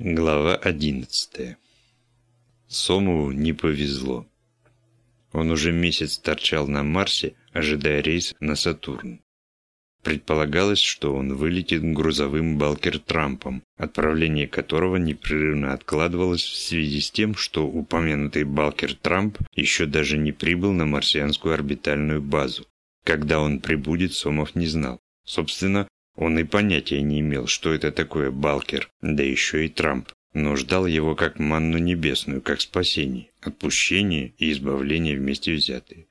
Глава 11 Сомову не повезло. Он уже месяц торчал на Марсе, ожидая рейс на Сатурн. Предполагалось, что он вылетит грузовым Балкер-Трампом, отправление которого непрерывно откладывалось в связи с тем, что упомянутый Балкер-Трамп еще даже не прибыл на марсианскую орбитальную базу. Когда он прибудет, Сомов не знал. Собственно, он и понятия не имел, что это такое Балкер, да еще и Трамп, но ждал его как манну небесную, как спасение, отпущение и избавление вместе взятые.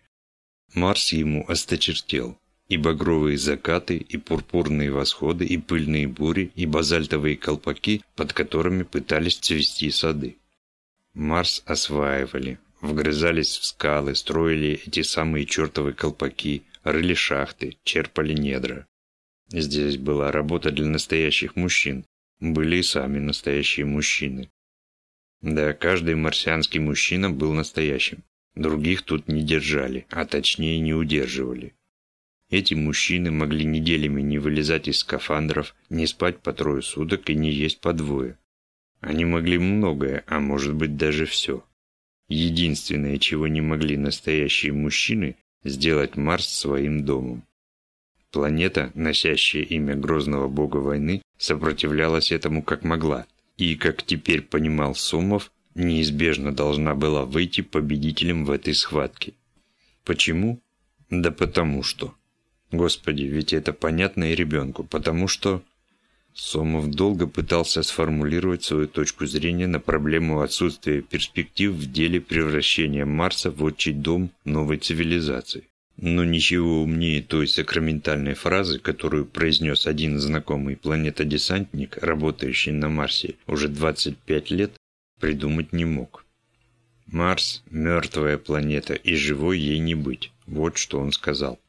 Марс ему осточертел. И багровые закаты, и пурпурные восходы, и пыльные бури, и базальтовые колпаки, под которыми пытались цвести сады. Марс осваивали, вгрызались в скалы, строили эти самые чертовы колпаки, рыли шахты, черпали недра. Здесь была работа для настоящих мужчин. Были и сами настоящие мужчины. Да, каждый марсианский мужчина был настоящим. Других тут не держали, а точнее не удерживали. Эти мужчины могли неделями не вылезать из скафандров, не спать по трое суток и не есть по двое. Они могли многое, а может быть даже все. Единственное, чего не могли настоящие мужчины, сделать Марс своим домом. Планета, носящая имя грозного бога войны, сопротивлялась этому как могла, и, как теперь понимал Сомов, неизбежно должна была выйти победителем в этой схватке. Почему? Да потому что. Господи, ведь это понятно и ребенку, потому что... Сомов долго пытался сформулировать свою точку зрения на проблему отсутствия перспектив в деле превращения Марса в отчий дом новой цивилизации. Но ничего умнее той сакраментальной фразы, которую произнес один знакомый планетодесантник, работающий на Марсе уже 25 лет, придумать не мог. «Марс – мертвая планета, и живой ей не быть», – вот что он сказал.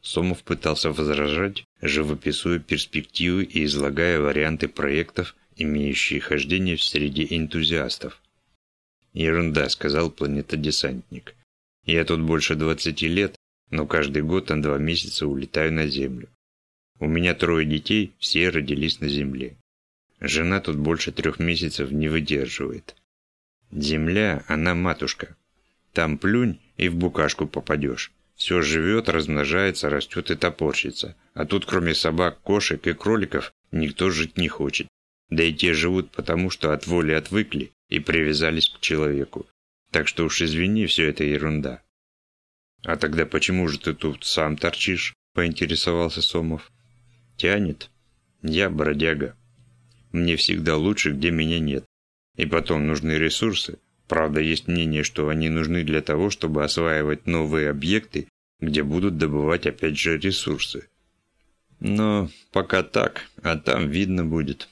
Сомов пытался возражать, живописуя перспективы и излагая варианты проектов, имеющие хождение в среде энтузиастов. «Ерунда», – сказал планетодесантник. «Я тут больше 20 лет, но каждый год на два месяца улетаю на Землю. У меня трое детей, все родились на Земле. Жена тут больше трех месяцев не выдерживает. Земля, она матушка. Там плюнь и в букашку попадешь. Все живет, размножается, растет и топорщится. А тут кроме собак, кошек и кроликов никто жить не хочет. Да и те живут потому, что от воли отвыкли и привязались к человеку. Так что уж извини, все это ерунда. «А тогда почему же ты тут сам торчишь?» – поинтересовался Сомов. «Тянет. Я бродяга. Мне всегда лучше, где меня нет. И потом нужны ресурсы. Правда, есть мнение, что они нужны для того, чтобы осваивать новые объекты, где будут добывать опять же ресурсы. Но пока так, а там видно будет.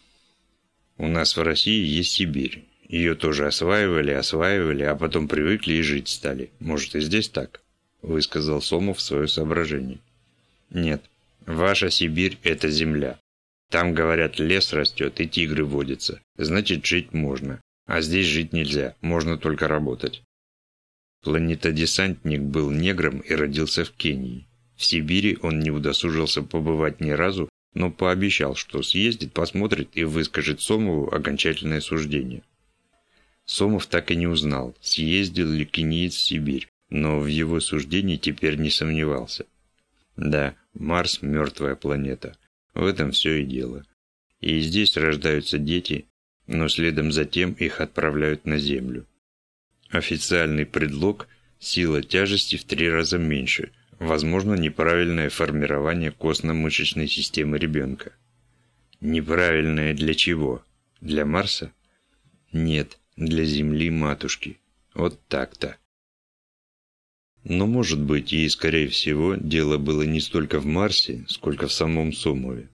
У нас в России есть Сибирь. Ее тоже осваивали, осваивали, а потом привыкли и жить стали. Может и здесь так?» Высказал Сомов свое соображение. Нет, ваша Сибирь – это земля. Там, говорят, лес растет и тигры водятся. Значит, жить можно. А здесь жить нельзя, можно только работать. Планетодесантник был негром и родился в Кении. В Сибири он не удосужился побывать ни разу, но пообещал, что съездит, посмотрит и выскажет Сомову окончательное суждение. Сомов так и не узнал, съездил ли кениец в Сибирь, но в его суждении теперь не сомневался. Да, Марс – мертвая планета. В этом все и дело. И здесь рождаются дети, но следом за тем их отправляют на Землю. Официальный предлог – сила тяжести в три раза меньше, возможно неправильное формирование костно-мышечной системы ребенка. Неправильное для чего? Для Марса? Нет, для Земли матушки. Вот так-то. Но, может быть, и, скорее всего, дело было не столько в Марсе, сколько в самом Сомове.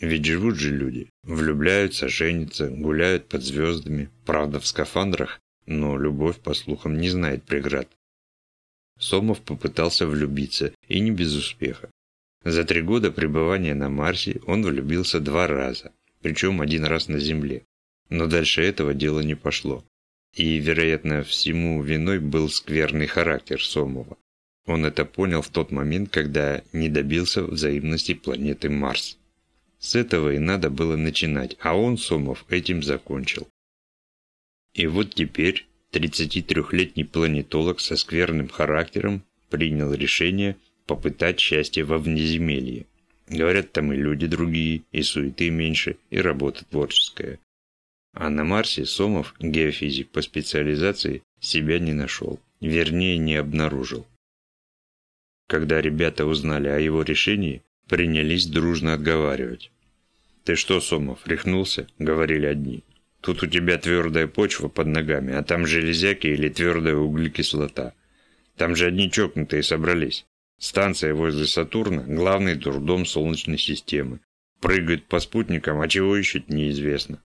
Ведь живут же люди, влюбляются, женятся, гуляют под звездами, правда в скафандрах, но любовь, по слухам, не знает преград. Сомов попытался влюбиться, и не без успеха. За три года пребывания на Марсе он влюбился два раза, причем один раз на Земле. Но дальше этого дела не пошло. И, вероятно, всему виной был скверный характер Сомова. Он это понял в тот момент, когда не добился взаимности планеты Марс. С этого и надо было начинать, а он, Сомов, этим закончил. И вот теперь 33-летний планетолог со скверным характером принял решение попытать счастье во внеземелье. Говорят, там и люди другие, и суеты меньше, и работа творческая. А на Марсе Сомов, геофизик по специализации, себя не нашел. Вернее, не обнаружил. Когда ребята узнали о его решении, принялись дружно отговаривать. «Ты что, Сомов, рехнулся?» – говорили одни. «Тут у тебя твердая почва под ногами, а там железяки или твердая углекислота. Там же одни чокнутые собрались. Станция возле Сатурна – главный дурдом Солнечной системы. Прыгают по спутникам, а чего ищут – неизвестно.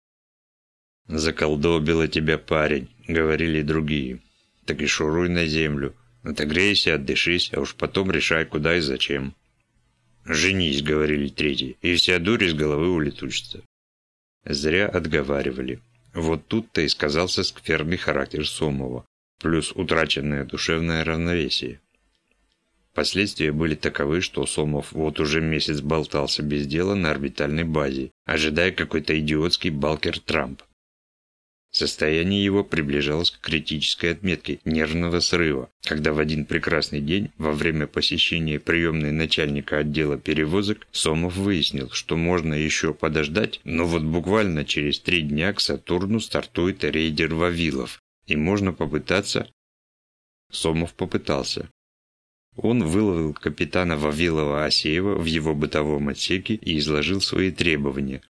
«Заколдобило тебя парень», — говорили другие. «Так и шуруй на землю. Отогрейся, отдышись, а уж потом решай, куда и зачем». «Женись», — говорили третьи, — «и вся дурь из головы улетучится». Зря отговаривали. Вот тут-то и сказался скверный характер Сомова, плюс утраченное душевное равновесие. Последствия были таковы, что Сомов вот уже месяц болтался без дела на орбитальной базе, ожидая какой-то идиотский Балкер Трамп. Состояние его приближалось к критической отметке нервного срыва, когда в один прекрасный день, во время посещения приемной начальника отдела перевозок, Сомов выяснил, что можно еще подождать, но вот буквально через три дня к Сатурну стартует рейдер Вавилов, и можно попытаться... Сомов попытался. Он выловил капитана Вавилова Асеева в его бытовом отсеке и изложил свои требования,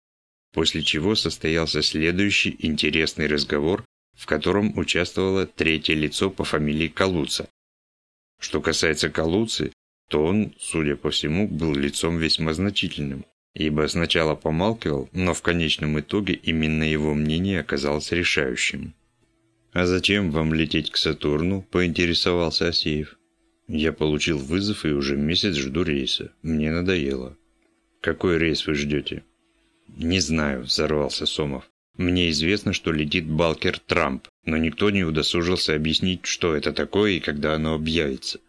после чего состоялся следующий интересный разговор, в котором участвовало третье лицо по фамилии Калуца. Что касается Калуцы, то он, судя по всему, был лицом весьма значительным, ибо сначала помалкивал, но в конечном итоге именно его мнение оказалось решающим. «А зачем вам лететь к Сатурну?» – поинтересовался Асеев. «Я получил вызов и уже месяц жду рейса. Мне надоело». «Какой рейс вы ждете?» «Не знаю», – взорвался Сомов. «Мне известно, что летит Балкер Трамп, но никто не удосужился объяснить, что это такое и когда оно объявится».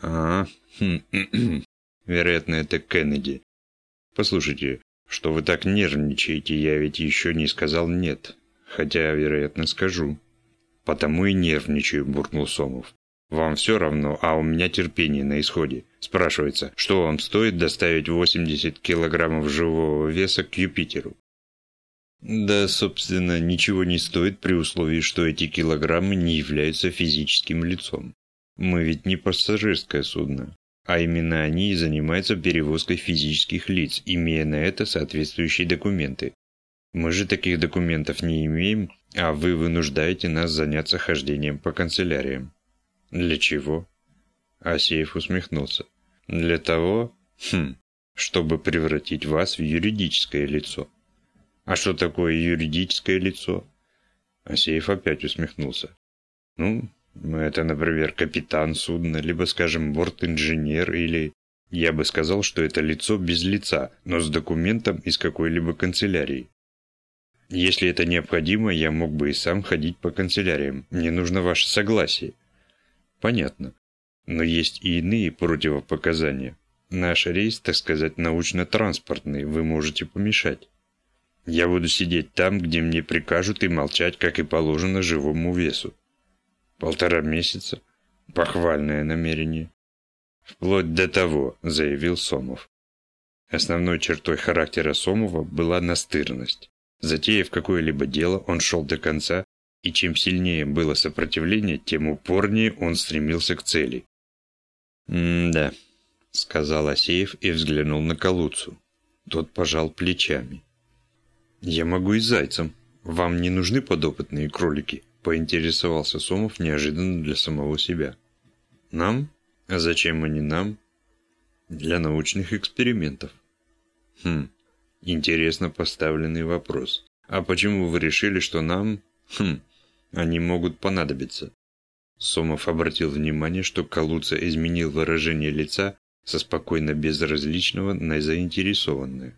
«А, хм, вероятно, это Кеннеди. Послушайте, что вы так нервничаете, я ведь еще не сказал «нет», хотя, вероятно, скажу». «Потому и нервничаю», – буркнул Сомов. Вам все равно, а у меня терпение на исходе. Спрашивается, что вам стоит доставить 80 килограммов живого веса к Юпитеру? Да, собственно, ничего не стоит при условии, что эти килограммы не являются физическим лицом. Мы ведь не пассажирское судно, а именно они и занимаются перевозкой физических лиц, имея на это соответствующие документы. Мы же таких документов не имеем, а вы вынуждаете нас заняться хождением по канцеляриям. «Для чего?» Асеев усмехнулся. «Для того, хм, чтобы превратить вас в юридическое лицо». «А что такое юридическое лицо?» Асеев опять усмехнулся. «Ну, это, например, капитан судна, либо, скажем, борт-инженер, или... Я бы сказал, что это лицо без лица, но с документом из какой-либо канцелярии. Если это необходимо, я мог бы и сам ходить по канцеляриям. Мне нужно ваше согласие. Понятно. Но есть и иные противопоказания. Наш рейс, так сказать, научно-транспортный, вы можете помешать. Я буду сидеть там, где мне прикажут, и молчать, как и положено живому весу. Полтора месяца. Похвальное намерение. Вплоть до того, заявил Сомов. Основной чертой характера Сомова была настырность. Затеяв какое-либо дело, он шел до конца и чем сильнее было сопротивление, тем упорнее он стремился к цели. «М-да», — сказал Асеев и взглянул на Калуцу. Тот пожал плечами. «Я могу и зайцем. Вам не нужны подопытные кролики?» — поинтересовался Сомов неожиданно для самого себя. «Нам? А зачем они нам?» «Для научных экспериментов». «Хм, интересно поставленный вопрос. А почему вы решили, что нам...» «Хм, они могут понадобиться. Сомов обратил внимание, что Калуца изменил выражение лица со спокойно безразличного на заинтересованное.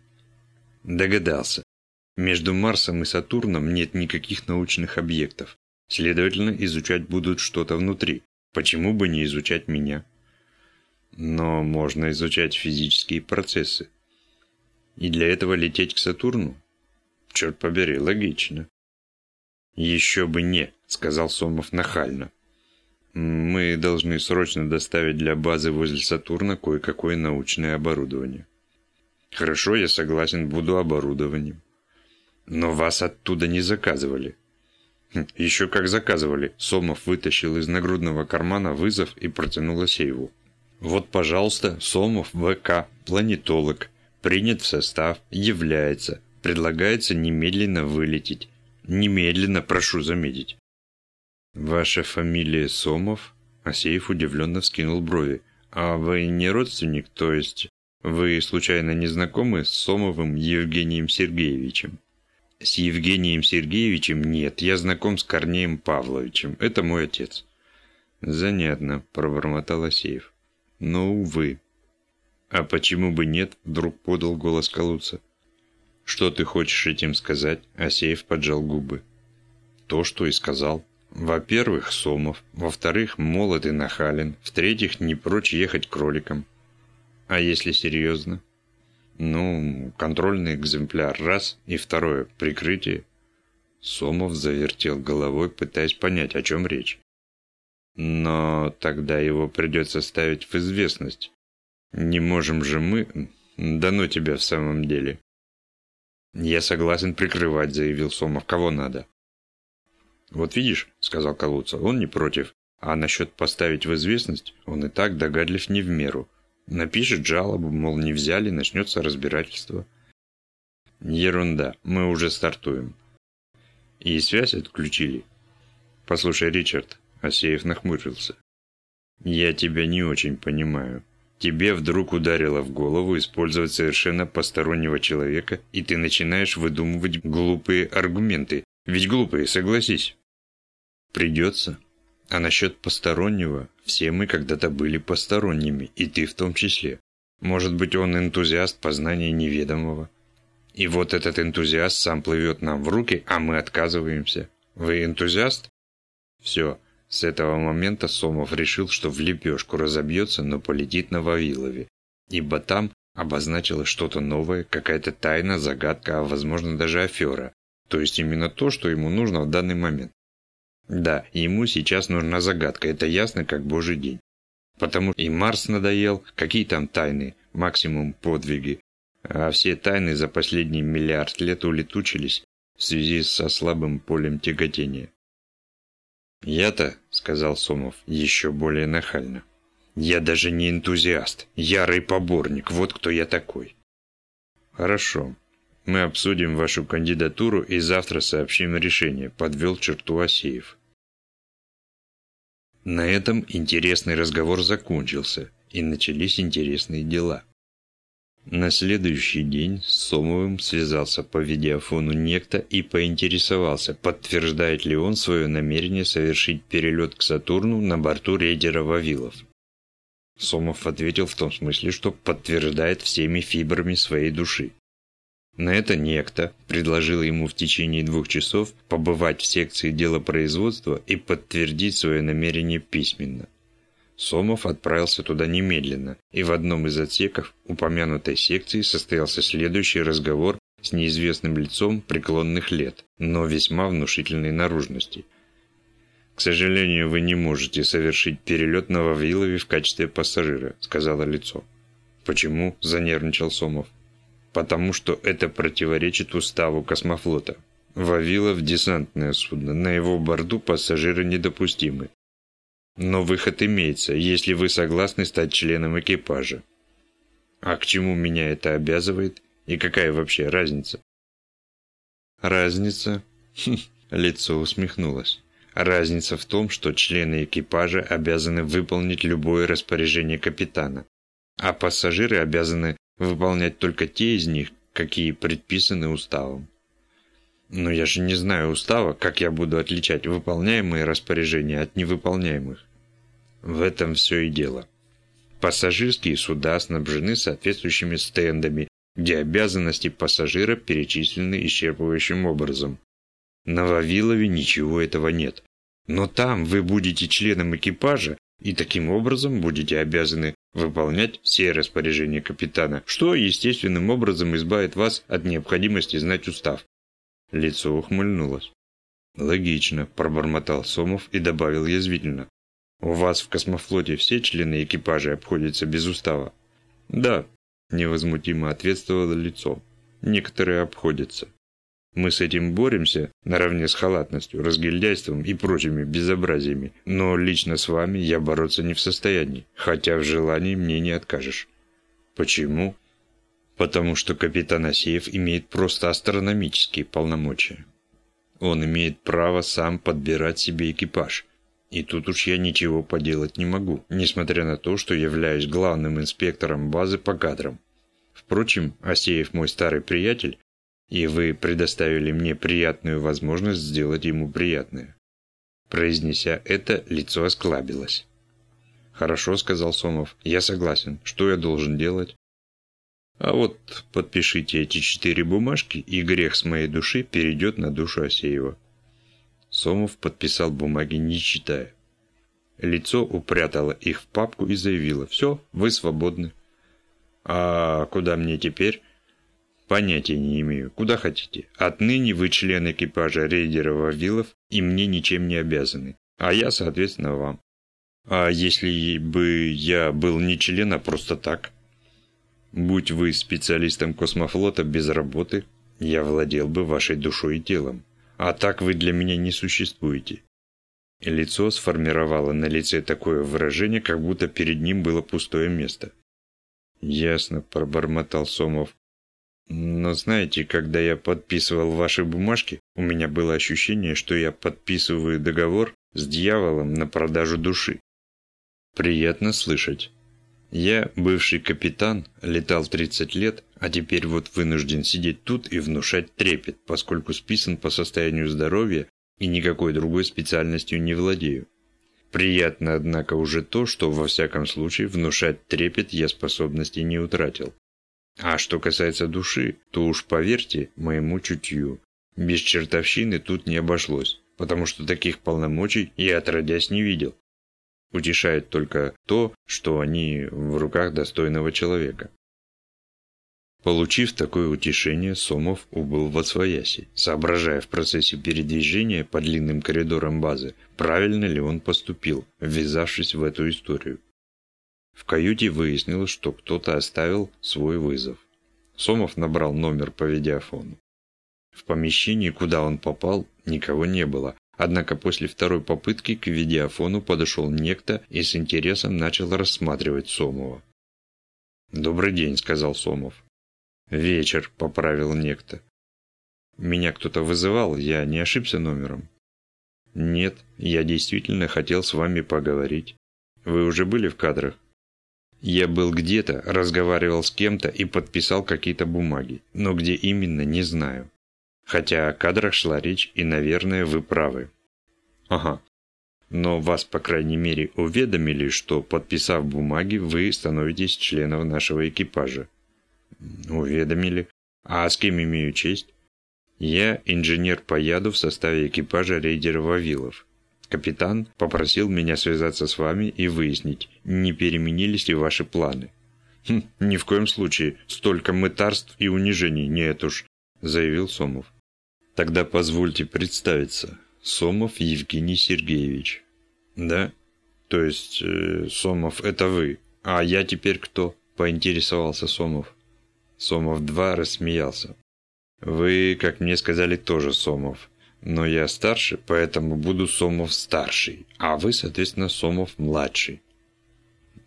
Догадался. Между Марсом и Сатурном нет никаких научных объектов. Следовательно, изучать будут что-то внутри. Почему бы не изучать меня? Но можно изучать физические процессы. И для этого лететь к Сатурну? Черт побери, логично. Еще бы не, сказал Сомов нахально. Мы должны срочно доставить для базы возле Сатурна кое-какое научное оборудование. Хорошо, я согласен, буду оборудованием. Но вас оттуда не заказывали. Хм, Еще как заказывали. Сомов вытащил из нагрудного кармана вызов и протянул Асееву. Вот, пожалуйста, Сомов ВК, планетолог, принят в состав, является, предлагается немедленно вылететь. Немедленно, прошу заметить. Ваша фамилия Сомов? Асеев удивленно вскинул брови. А вы не родственник, то есть вы случайно не знакомы с Сомовым Евгением Сергеевичем? С Евгением Сергеевичем нет, я знаком с Корнеем Павловичем. Это мой отец. Занятно, пробормотал Асеев. Но, увы. А почему бы нет, вдруг подал голос Калуца. Что ты хочешь этим сказать? Асеев поджал губы. То, что и сказал. Во-первых, Сомов. Во-вторых, молод и нахален. В-третьих, не прочь ехать кроликом. А если серьезно? Ну, контрольный экземпляр раз, и второе – прикрытие. Сомов завертел головой, пытаясь понять, о чем речь. Но тогда его придется ставить в известность. Не можем же мы... Да ну тебя в самом деле. Я согласен прикрывать, заявил Сомов. Кого надо? Вот видишь, сказал Калуца, он не против. А насчет поставить в известность, он и так догадлив не в меру. Напишет жалобу, мол, не взяли, начнется разбирательство. Ерунда, мы уже стартуем. И связь отключили. Послушай, Ричард, Асеев нахмурился. Я тебя не очень понимаю. Тебе вдруг ударило в голову использовать совершенно постороннего человека, и ты начинаешь выдумывать глупые аргументы. Ведь глупые, согласись. Придется. А насчет постороннего, все мы когда-то были посторонними, и ты в том числе. Может быть, он энтузиаст познания неведомого. И вот этот энтузиаст сам плывет нам в руки, а мы отказываемся. Вы энтузиаст? Все. С этого момента Сомов решил, что в лепешку разобьется, но полетит на Вавилове. Ибо там обозначилось что-то новое, какая-то тайна, загадка, а возможно даже афера. То есть именно то, что ему нужно в данный момент. Да, ему сейчас нужна загадка, это ясно как божий день. Потому и Марс надоел, какие там тайны, максимум подвиги. А все тайны за последний миллиард лет улетучились в связи со слабым полем тяготения. «Я-то», — сказал Сомов еще более нахально, — «я даже не энтузиаст, ярый поборник, вот кто я такой». «Хорошо, мы обсудим вашу кандидатуру и завтра сообщим решение», – подвел черту Асеев. На этом интересный разговор закончился, и начались интересные дела. На следующий день с Сомовым связался по видеофону некто и поинтересовался, подтверждает ли он свое намерение совершить перелет к Сатурну на борту рейдера Вавилов. Сомов ответил в том смысле, что подтверждает всеми фибрами своей души. На это некто предложил ему в течение двух часов побывать в секции делопроизводства и подтвердить свое намерение письменно. Сомов отправился туда немедленно, и в одном из отсеков упомянутой секции состоялся следующий разговор с неизвестным лицом преклонных лет, но весьма внушительной наружности. «К сожалению, вы не можете совершить перелет на Вавилове в качестве пассажира», – сказала лицо. «Почему?» – занервничал Сомов потому что это противоречит уставу космофлота. Вавилов – десантное судно, на его борту пассажиры недопустимы. Но выход имеется, если вы согласны стать членом экипажа. А к чему меня это обязывает? И какая вообще разница? Разница? Хм, лицо усмехнулось. Разница в том, что члены экипажа обязаны выполнить любое распоряжение капитана, а пассажиры обязаны выполнять только те из них, какие предписаны уставом. Но я же не знаю устава, как я буду отличать выполняемые распоряжения от невыполняемых. В этом все и дело. Пассажирские суда снабжены соответствующими стендами, где обязанности пассажира перечислены исчерпывающим образом. На Вавилове ничего этого нет. Но там вы будете членом экипажа, и таким образом будете обязаны выполнять все распоряжения капитана, что естественным образом избавит вас от необходимости знать устав. Лицо ухмыльнулось. «Логично», – пробормотал Сомов и добавил язвительно. «У вас в космофлоте все члены экипажа обходятся без устава?» «Да», – невозмутимо ответствовало лицо. «Некоторые обходятся. Мы с этим боремся наравне с халатностью, разгильдяйством и прочими безобразиями, но лично с вами я бороться не в состоянии, хотя в желании мне не откажешь. Почему? Потому что капитан Асеев имеет просто астрономические полномочия. Он имеет право сам подбирать себе экипаж. И тут уж я ничего поделать не могу, несмотря на то, что являюсь главным инспектором базы по кадрам. Впрочем, Асеев мой старый приятель, и вы предоставили мне приятную возможность сделать ему приятное». Произнеся это, лицо осклабилось. «Хорошо», — сказал Сомов, — «я согласен. Что я должен делать?» «А вот подпишите эти четыре бумажки, и грех с моей души перейдет на душу Асеева». Сомов подписал бумаги, не читая. Лицо упрятало их в папку и заявило «Все, вы свободны». «А куда мне теперь?» Понятия не имею. Куда хотите. Отныне вы член экипажа рейдера Вавилов и мне ничем не обязаны. А я, соответственно, вам. А если бы я был не член, а просто так? Будь вы специалистом космофлота без работы, я владел бы вашей душой и телом. А так вы для меня не существуете. Лицо сформировало на лице такое выражение, как будто перед ним было пустое место. «Ясно», – пробормотал Сомов. Но знаете, когда я подписывал ваши бумажки, у меня было ощущение, что я подписываю договор с дьяволом на продажу души. Приятно слышать. Я, бывший капитан, летал 30 лет, а теперь вот вынужден сидеть тут и внушать трепет, поскольку списан по состоянию здоровья и никакой другой специальностью не владею. Приятно, однако, уже то, что во всяком случае внушать трепет я способности не утратил. А что касается души, то уж поверьте моему чутью, без чертовщины тут не обошлось, потому что таких полномочий я отродясь не видел. Утешает только то, что они в руках достойного человека. Получив такое утешение, Сомов убыл в Освояси, соображая в процессе передвижения по длинным коридорам базы, правильно ли он поступил, ввязавшись в эту историю. В каюте выяснилось, что кто-то оставил свой вызов. Сомов набрал номер по видеофону. В помещении, куда он попал, никого не было, однако после второй попытки к видеофону подошел некто и с интересом начал рассматривать Сомова. «Добрый день», — сказал Сомов. «Вечер», — поправил некто. «Меня кто-то вызывал, я не ошибся номером?» «Нет, я действительно хотел с вами поговорить. Вы уже были в кадрах?» Я был где-то, разговаривал с кем-то и подписал какие-то бумаги, но где именно, не знаю. Хотя о кадрах шла речь, и, наверное, вы правы. Ага. Но вас, по крайней мере, уведомили, что, подписав бумаги, вы становитесь членом нашего экипажа. Уведомили. А с кем имею честь? Я инженер по яду в составе экипажа рейдера Вавилов. Капитан попросил меня связаться с вами и выяснить, не переменились ли ваши планы. Хм, ни в коем случае, столько мытарств и унижений, нет уж, заявил Сомов. Тогда позвольте представиться. Сомов Евгений Сергеевич. Да? То есть, э, Сомов, это вы. А я теперь кто? Поинтересовался Сомов. Сомов-2 рассмеялся. Вы, как мне сказали, тоже Сомов. Но я старше, поэтому буду Сомов-старший, а вы, соответственно, Сомов-младший.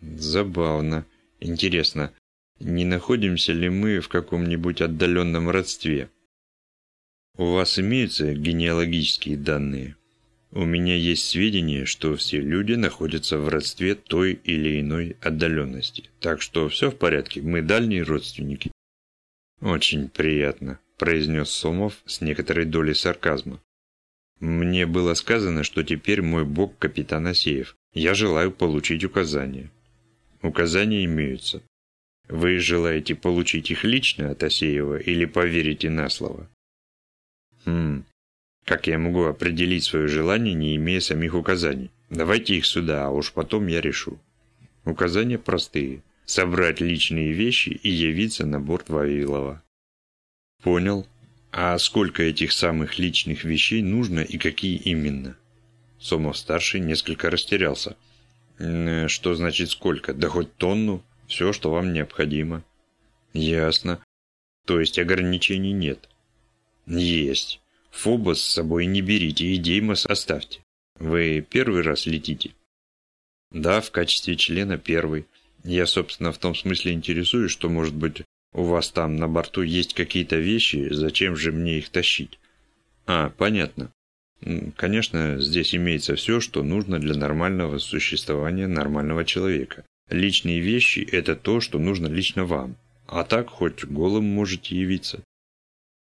Забавно. Интересно, не находимся ли мы в каком-нибудь отдаленном родстве? У вас имеются генеалогические данные? У меня есть сведения, что все люди находятся в родстве той или иной отдаленности. Так что все в порядке, мы дальние родственники. Очень приятно, произнес Сомов с некоторой долей сарказма. Мне было сказано, что теперь мой бог капитан Асеев. Я желаю получить указания. Указания имеются. Вы желаете получить их лично от Асеева или поверите на слово? Хм. Как я могу определить свое желание, не имея самих указаний? Давайте их сюда, а уж потом я решу. Указания простые. Собрать личные вещи и явиться на борт Вавилова. Понял. А сколько этих самых личных вещей нужно и какие именно? Сомов-старший несколько растерялся. Что значит сколько? Да хоть тонну. Все, что вам необходимо. Ясно. То есть ограничений нет. Есть. Фобос с собой не берите и Деймос оставьте. Вы первый раз летите? Да, в качестве члена первый. Я, собственно, в том смысле интересуюсь, что, может быть, у вас там на борту есть какие-то вещи, зачем же мне их тащить? А, понятно. Конечно, здесь имеется все, что нужно для нормального существования нормального человека. Личные вещи – это то, что нужно лично вам. А так хоть голым можете явиться.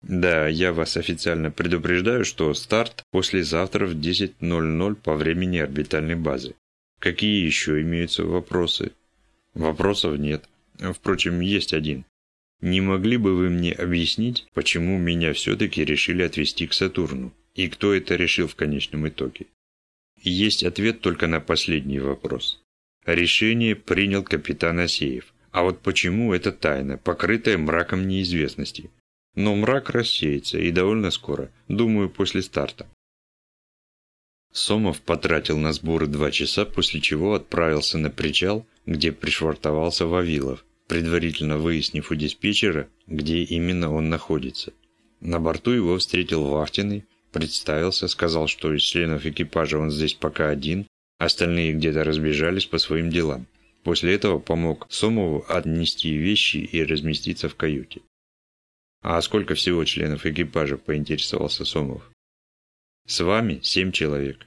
Да, я вас официально предупреждаю, что старт послезавтра в 10.00 по времени орбитальной базы. Какие еще имеются вопросы? Вопросов нет. Впрочем, есть один. Не могли бы вы мне объяснить, почему меня все-таки решили отвезти к Сатурну? И кто это решил в конечном итоге? Есть ответ только на последний вопрос. Решение принял капитан Асеев. А вот почему это тайна, покрытая мраком неизвестности. Но мрак рассеется и довольно скоро, думаю, после старта. Сомов потратил на сборы два часа, после чего отправился на причал, где пришвартовался Вавилов, предварительно выяснив у диспетчера, где именно он находится. На борту его встретил Вахтиный, представился, сказал, что из членов экипажа он здесь пока один, остальные где-то разбежались по своим делам. После этого помог Сомову отнести вещи и разместиться в каюте. «А сколько всего членов экипажа?» – поинтересовался Сомов. «С вами семь человек.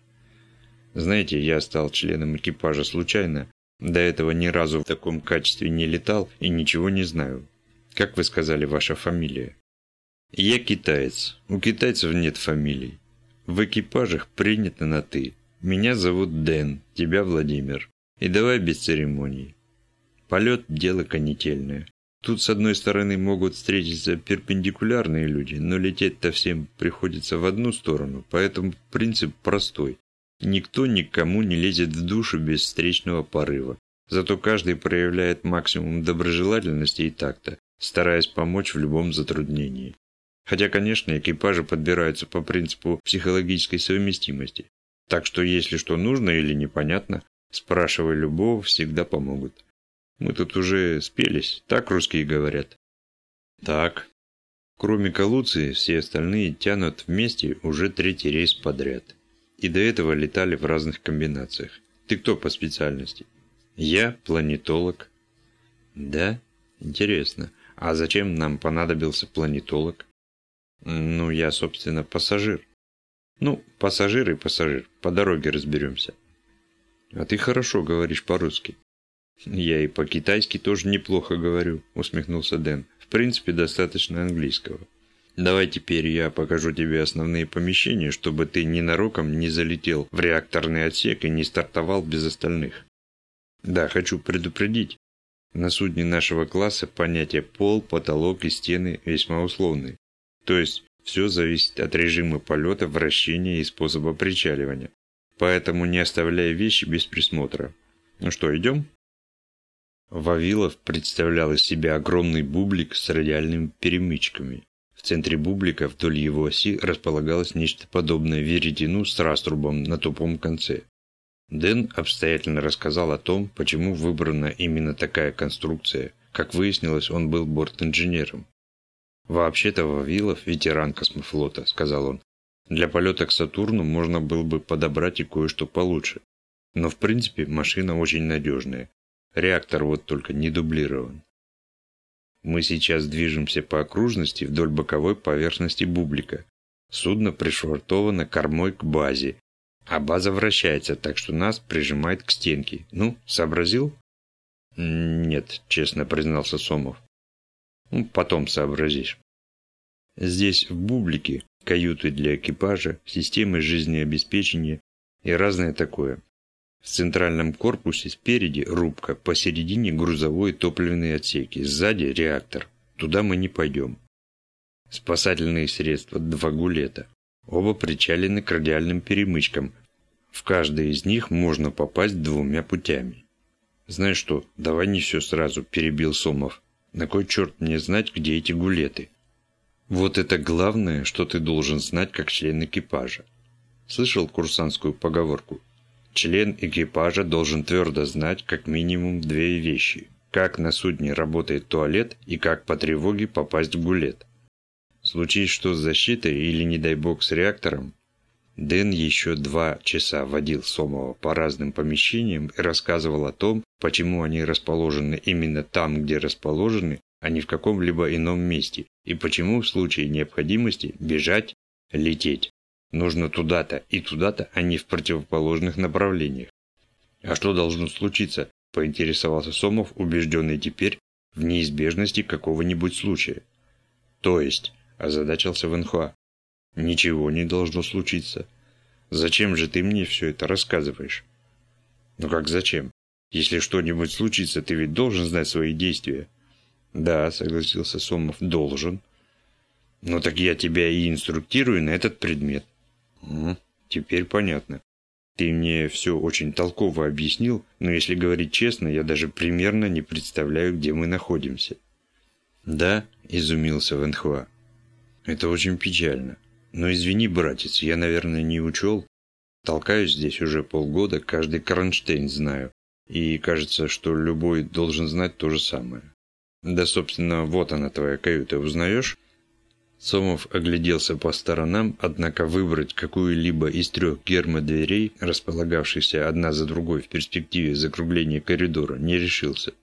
Знаете, я стал членом экипажа случайно. До этого ни разу в таком качестве не летал и ничего не знаю. Как вы сказали, ваша фамилия? Я китаец. У китайцев нет фамилий. В экипажах принято на «ты». Меня зовут Дэн, тебя Владимир. И давай без церемоний. Полет – дело конетельное. Тут, с одной стороны, могут встретиться перпендикулярные люди, но лететь-то всем приходится в одну сторону, поэтому принцип простой. Никто никому не лезет в душу без встречного порыва. Зато каждый проявляет максимум доброжелательности и такта, стараясь помочь в любом затруднении. Хотя, конечно, экипажи подбираются по принципу психологической совместимости. Так что, если что нужно или непонятно, спрашивай любого, всегда помогут. Мы тут уже спелись, так русские говорят. Так. Кроме Калуции, все остальные тянут вместе уже третий рейс подряд. И до этого летали в разных комбинациях. Ты кто по специальности? Я планетолог. Да? Интересно. А зачем нам понадобился планетолог? Ну, я, собственно, пассажир. Ну, пассажир и пассажир. По дороге разберемся. А ты хорошо говоришь по-русски. Я и по-китайски тоже неплохо говорю, усмехнулся Дэн. В принципе, достаточно английского. Давай теперь я покажу тебе основные помещения, чтобы ты ненароком не залетел в реакторный отсек и не стартовал без остальных. Да, хочу предупредить. На судне нашего класса понятия пол, потолок и стены весьма условны. То есть все зависит от режима полета, вращения и способа причаливания. Поэтому не оставляй вещи без присмотра. Ну что, идем? Вавилов представлял из себя огромный бублик с радиальными перемычками. В центре бублика вдоль его оси располагалось нечто подобное веретену с раструбом на тупом конце. Дэн обстоятельно рассказал о том, почему выбрана именно такая конструкция. Как выяснилось, он был бортинженером. «Вообще-то Вавилов – ветеран космофлота», – сказал он. «Для полета к Сатурну можно было бы подобрать и кое-что получше. Но в принципе машина очень надежная. Реактор вот только не дублирован. Мы сейчас движемся по окружности вдоль боковой поверхности бублика. Судно пришвартовано кормой к базе, а база вращается, так что нас прижимает к стенке. Ну, сообразил? Нет, честно признался Сомов. Ну, потом сообразишь. Здесь в бублике каюты для экипажа, системы жизнеобеспечения и разное такое. В центральном корпусе спереди рубка, посередине грузовой топливные отсеки, сзади реактор. Туда мы не пойдем. Спасательные средства два гулета. Оба причалены к радиальным перемычкам. В каждый из них можно попасть двумя путями. «Знаешь что, давай не все сразу», – перебил Сомов. «На кой черт мне знать, где эти гулеты?» «Вот это главное, что ты должен знать как член экипажа». Слышал курсантскую поговорку? Член экипажа должен твердо знать как минимум две вещи. Как на судне работает туалет и как по тревоге попасть в гулет. Случись что с защитой или, не дай бог, с реактором, Дэн еще два часа водил Сомова по разным помещениям и рассказывал о том, почему они расположены именно там, где расположены, а не в каком-либо ином месте, и почему в случае необходимости бежать, лететь. Нужно туда-то и туда-то, а не в противоположных направлениях. А что должно случиться, поинтересовался Сомов, убежденный теперь в неизбежности какого-нибудь случая. То есть, озадачился Венхуа, Ничего не должно случиться. Зачем же ты мне все это рассказываешь? Ну как зачем? Если что-нибудь случится, ты ведь должен знать свои действия. Да, согласился Сомов, должен. Ну так я тебя и инструктирую на этот предмет. Угу, теперь понятно. Ты мне все очень толково объяснил, но если говорить честно, я даже примерно не представляю, где мы находимся. Да, изумился Венхуа. Это очень печально. Но извини, братец, я, наверное, не учел. Толкаюсь здесь уже полгода, каждый кронштейн знаю. И кажется, что любой должен знать то же самое. Да, собственно, вот она, твоя каюта, узнаешь? Сомов огляделся по сторонам, однако выбрать какую-либо из трех гермодверей, располагавшихся одна за другой в перспективе закругления коридора, не решился.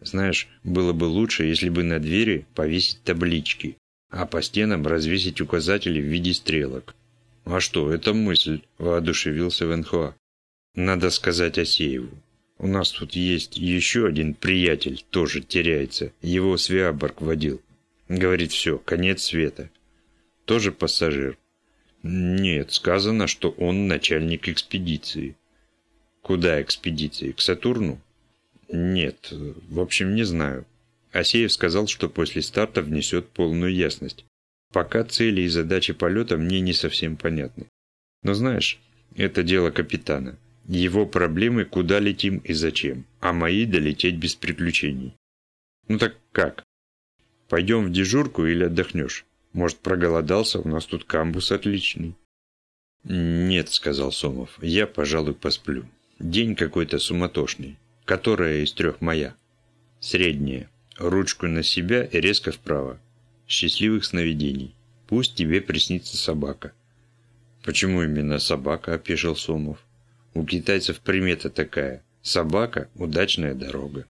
Знаешь, было бы лучше, если бы на двери повесить таблички а по стенам развесить указатели в виде стрелок. «А что, это мысль», – воодушевился Венхуа. «Надо сказать Асееву. У нас тут есть еще один приятель, тоже теряется. Его Свиаборг водил. Говорит, все, конец света. Тоже пассажир. Нет, сказано, что он начальник экспедиции. Куда экспедиции? К Сатурну? Нет, в общем, не знаю. Асеев сказал, что после старта внесет полную ясность. Пока цели и задачи полета мне не совсем понятны. Но знаешь, это дело капитана. Его проблемы, куда летим и зачем, а мои долететь без приключений. Ну так как? Пойдем в дежурку или отдохнешь? Может, проголодался, у нас тут камбус отличный. Нет, сказал Сомов, я, пожалуй, посплю. День какой-то суматошный. Которая из трех моя? Средняя ручку на себя и резко вправо. Счастливых сновидений. Пусть тебе приснится собака. Почему именно собака, опешил Сомов. У китайцев примета такая. Собака – удачная дорога.